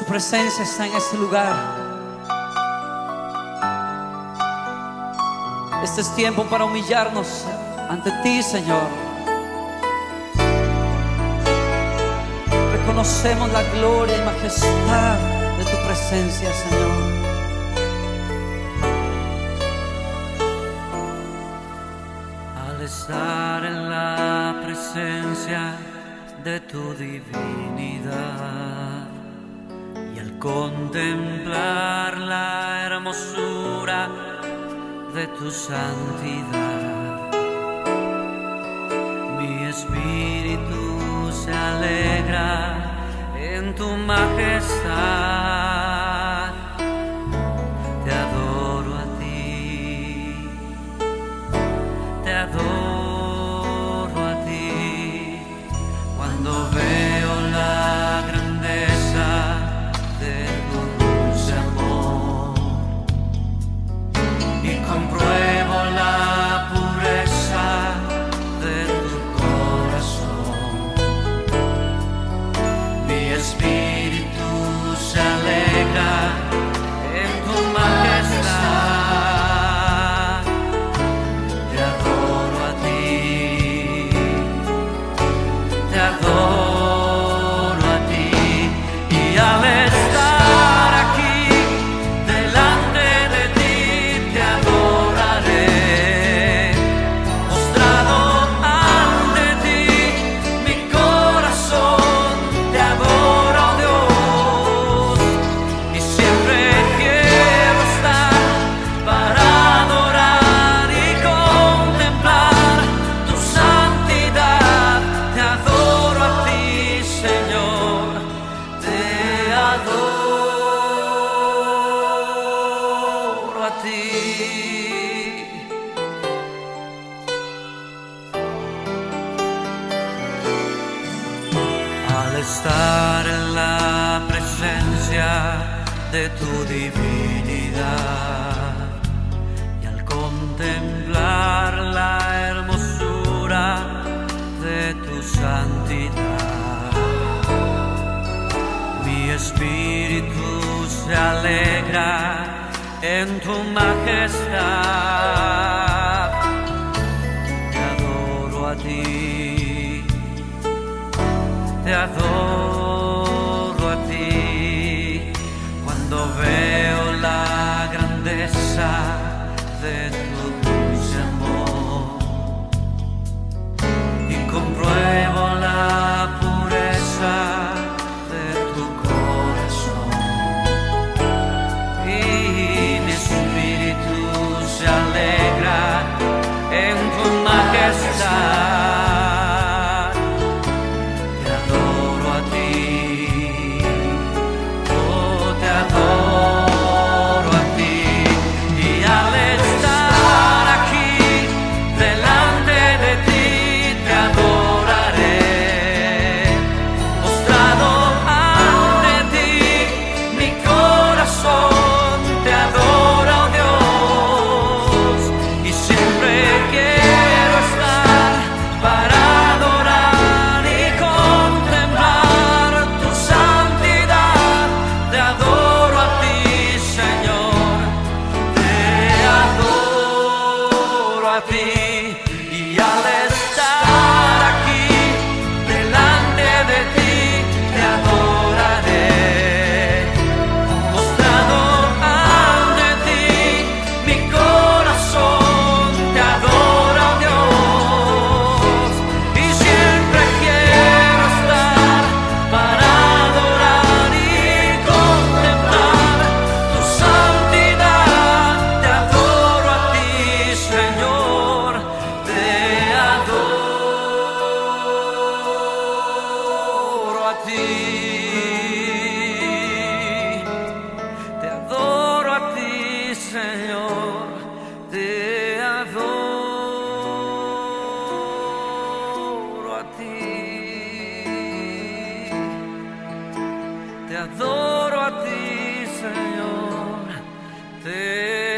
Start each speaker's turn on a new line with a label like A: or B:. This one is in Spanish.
A: Su presencia está en este lugar. Este es tiempo para humillarnos ante ti, Señor. Reconocemos la gloria y majestad de tu presencia, Señor.
B: Al estar en la presencia de tu divinidad contemplar la hermosura de tu santidad, mi espíritu se alegra en tu majestad. Estar en la presencia de tu divinidad y al contemplar la hermosura de tu santidad, mi espíritu se alegra en tu majestad. Te adoro a ti te adoro a ti cuando veo la grandeza de tu dulce amor y compruebo la pureza de tu corazón y mi espíritu se alegra en tu majestad. Te adoro a ti, Señor. Te adoro a ti. Te adoro a ti, Señor. Te adoro.